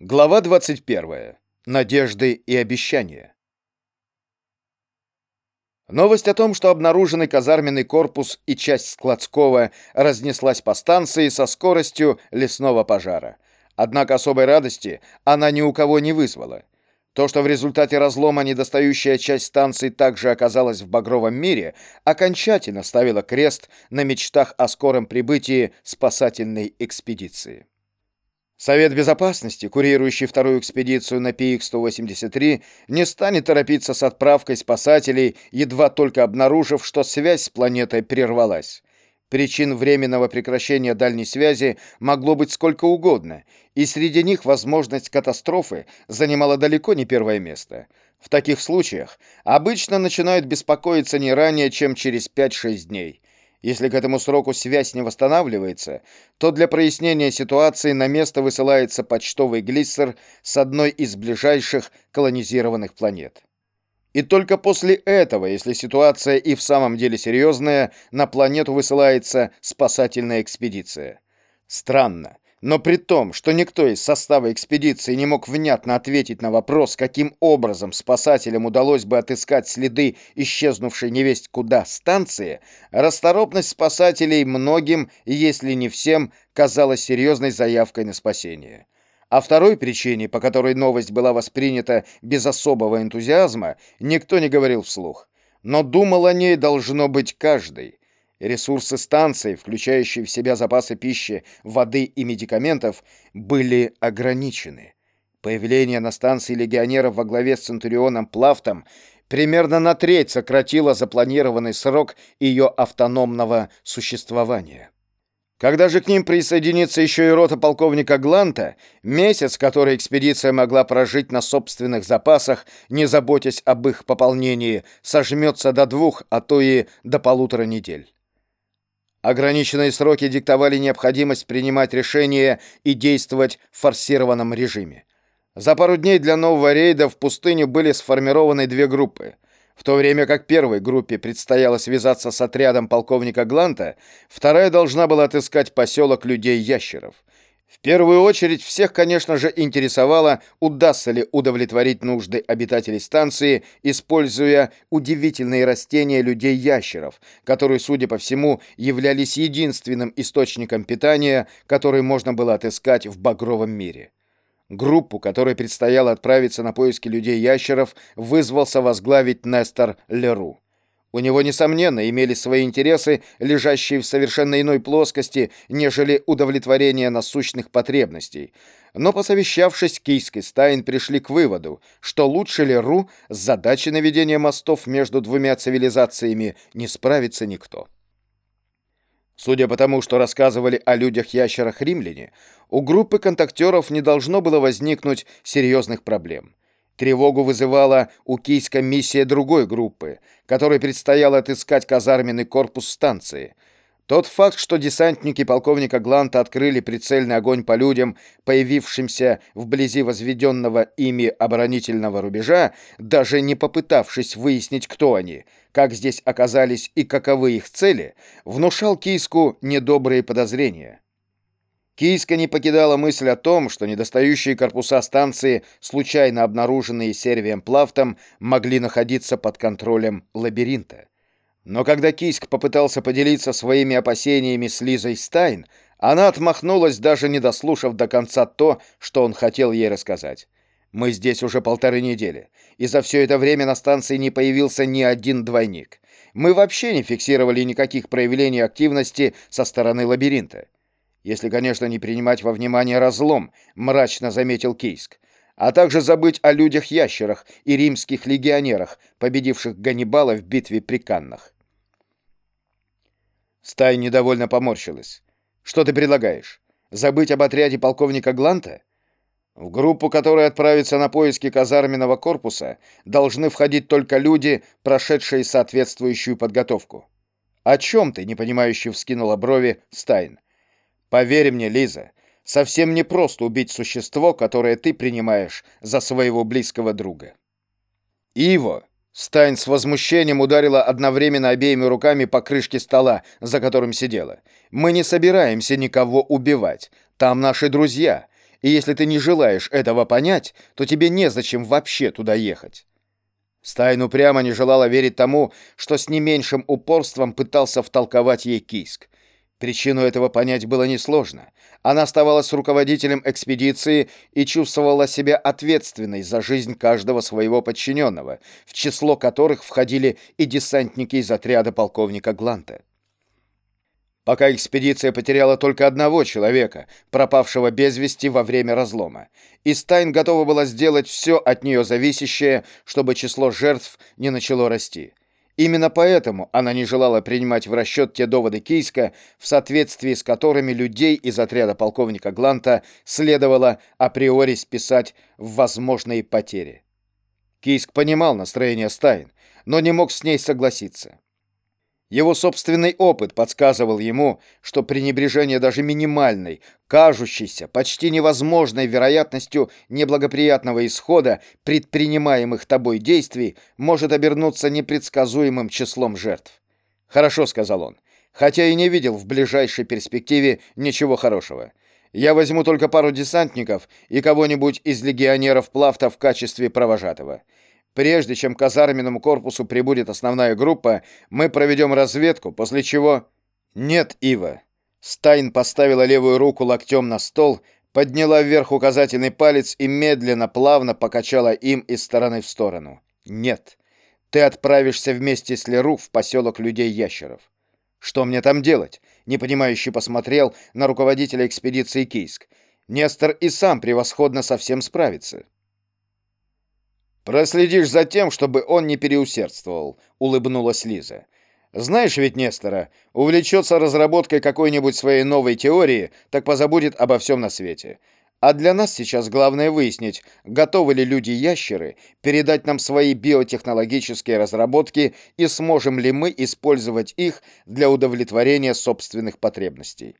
Глава 21. Надежды и обещания. Новость о том, что обнаруженный казарменный корпус и часть складского разнеслась по станции со скоростью лесного пожара. Однако особой радости она ни у кого не вызвала. То, что в результате разлома недостающая часть станции также оказалась в багровом мире, окончательно ставило крест на мечтах о скором прибытии спасательной экспедиции. Совет Безопасности, курирующий вторую экспедицию на ПИК-183, не станет торопиться с отправкой спасателей, едва только обнаружив, что связь с планетой прервалась. Причин временного прекращения дальней связи могло быть сколько угодно, и среди них возможность катастрофы занимала далеко не первое место. В таких случаях обычно начинают беспокоиться не ранее, чем через 5-6 дней – если к этому сроку связь не восстанавливается, то для прояснения ситуации на место высылается почтовый глиссер с одной из ближайших колонизированных планет. И только после этого, если ситуация и в самом деле серьезная, на планету высылается спасательная экспедиция. Странно, но при том, что никто из состава экспедиции не мог внятно ответить на вопрос, каким образом спасателям удалось бы отыскать следы исчезнувшей невесть куда станции, расторопность спасателей многим, если не всем, казалась серьезной заявкой на спасение. О второй причине, по которой новость была воспринята без особого энтузиазма, никто не говорил вслух. Но думал о ней должно быть каждый. Ресурсы станции, включающие в себя запасы пищи, воды и медикаментов, были ограничены. Появление на станции легионеров во главе с Центурионом Плафтом примерно на треть сократило запланированный срок ее автономного существования. Когда же к ним присоединится еще и рота полковника Гланта, месяц, который экспедиция могла прожить на собственных запасах, не заботясь об их пополнении, сожмется до двух, а то и до полутора недель. Ограниченные сроки диктовали необходимость принимать решения и действовать в форсированном режиме. За пару дней для нового рейда в пустыню были сформированы две группы. В то время как первой группе предстояло связаться с отрядом полковника Гланта, вторая должна была отыскать поселок людей-ящеров. В первую очередь всех, конечно же, интересовало, удастся ли удовлетворить нужды обитателей станции, используя удивительные растения людей-ящеров, которые, судя по всему, являлись единственным источником питания, который можно было отыскать в багровом мире. Группу, которой предстояло отправиться на поиски людей-ящеров, вызвался возглавить Нестор Леру. У него, несомненно, имели свои интересы, лежащие в совершенно иной плоскости, нежели удовлетворение насущных потребностей. Но, посовещавшись, Кийск и Стайн пришли к выводу, что лучше ли Ру с задачей наведения мостов между двумя цивилизациями не справится никто. Судя по тому, что рассказывали о людях-ящерах римляне, у группы контактеров не должно было возникнуть серьезных проблем. Тревогу вызывала укийская миссия другой группы, которой предстояло отыскать казарменный корпус станции. Тот факт, что десантники полковника Гланта открыли прицельный огонь по людям, появившимся вблизи возведенного ими оборонительного рубежа, даже не попытавшись выяснить, кто они, как здесь оказались и каковы их цели, внушал Кийску недобрые подозрения. Кийска не покидала мысль о том, что недостающие корпуса станции, случайно обнаруженные Сервием Плафтом, могли находиться под контролем лабиринта. Но когда Кийск попытался поделиться своими опасениями с Лизой Стайн, она отмахнулась, даже не дослушав до конца то, что он хотел ей рассказать. «Мы здесь уже полторы недели, и за все это время на станции не появился ни один двойник. Мы вообще не фиксировали никаких проявлений активности со стороны лабиринта. Если, конечно, не принимать во внимание разлом, мрачно заметил Кейск, а также забыть о людях-ящерах и римских легионерах, победивших Ганнибала в битве при Каннах. Стая недовольно поморщилась. «Что ты предлагаешь? Забыть об отряде полковника Гланта?» В группу, которая отправится на поиски казарменного корпуса, должны входить только люди, прошедшие соответствующую подготовку. «О чем ты?» — непонимающе вскинула брови Стайн. Поверь мне, Лиза, совсем не просто убить существо, которое ты принимаешь за своего близкого друга. Иво, Стайн с возмущением ударила одновременно обеими руками по крышке стола, за которым сидела. Мы не собираемся никого убивать. Там наши друзья. И если ты не желаешь этого понять, то тебе незачем вообще туда ехать. Стайн упрямо не желала верить тому, что с не меньшим упорством пытался втолковать ей Кийск. Причину этого понять было несложно. Она оставалась руководителем экспедиции и чувствовала себя ответственной за жизнь каждого своего подчиненного, в число которых входили и десантники из отряда полковника Гланта. Пока экспедиция потеряла только одного человека, пропавшего без вести во время разлома, и Стайн готова была сделать все от нее зависящее, чтобы число жертв не начало расти. Именно поэтому она не желала принимать в расчет те доводы Кийска, в соответствии с которыми людей из отряда полковника Гланта следовало априори списать в возможные потери. Кийск понимал настроение Стайн, но не мог с ней согласиться. Его собственный опыт подсказывал ему, что пренебрежение даже минимальной, кажущейся, почти невозможной вероятностью неблагоприятного исхода предпринимаемых тобой действий может обернуться непредсказуемым числом жертв. «Хорошо», — сказал он, хотя и не видел в ближайшей перспективе ничего хорошего. «Я возьму только пару десантников и кого-нибудь из легионеров Плафта в качестве провожатого». Прежде чем к казарменному корпусу прибудет основная группа, мы проведем разведку, после чего... Нет, Ива. Стайн поставила левую руку локтем на стол, подняла вверх указательный палец и медленно, плавно покачала им из стороны в сторону. Нет. Ты отправишься вместе с Лерук в поселок людей-ящеров. Что мне там делать? Непонимающе посмотрел на руководителя экспедиции Кийск. Нестор и сам превосходно со всем справится. «Проследишь за тем, чтобы он не переусердствовал», — улыбнулась Лиза. «Знаешь ведь Нестора, увлечется разработкой какой-нибудь своей новой теории, так позабудет обо всем на свете. А для нас сейчас главное выяснить, готовы ли люди-ящеры передать нам свои биотехнологические разработки и сможем ли мы использовать их для удовлетворения собственных потребностей».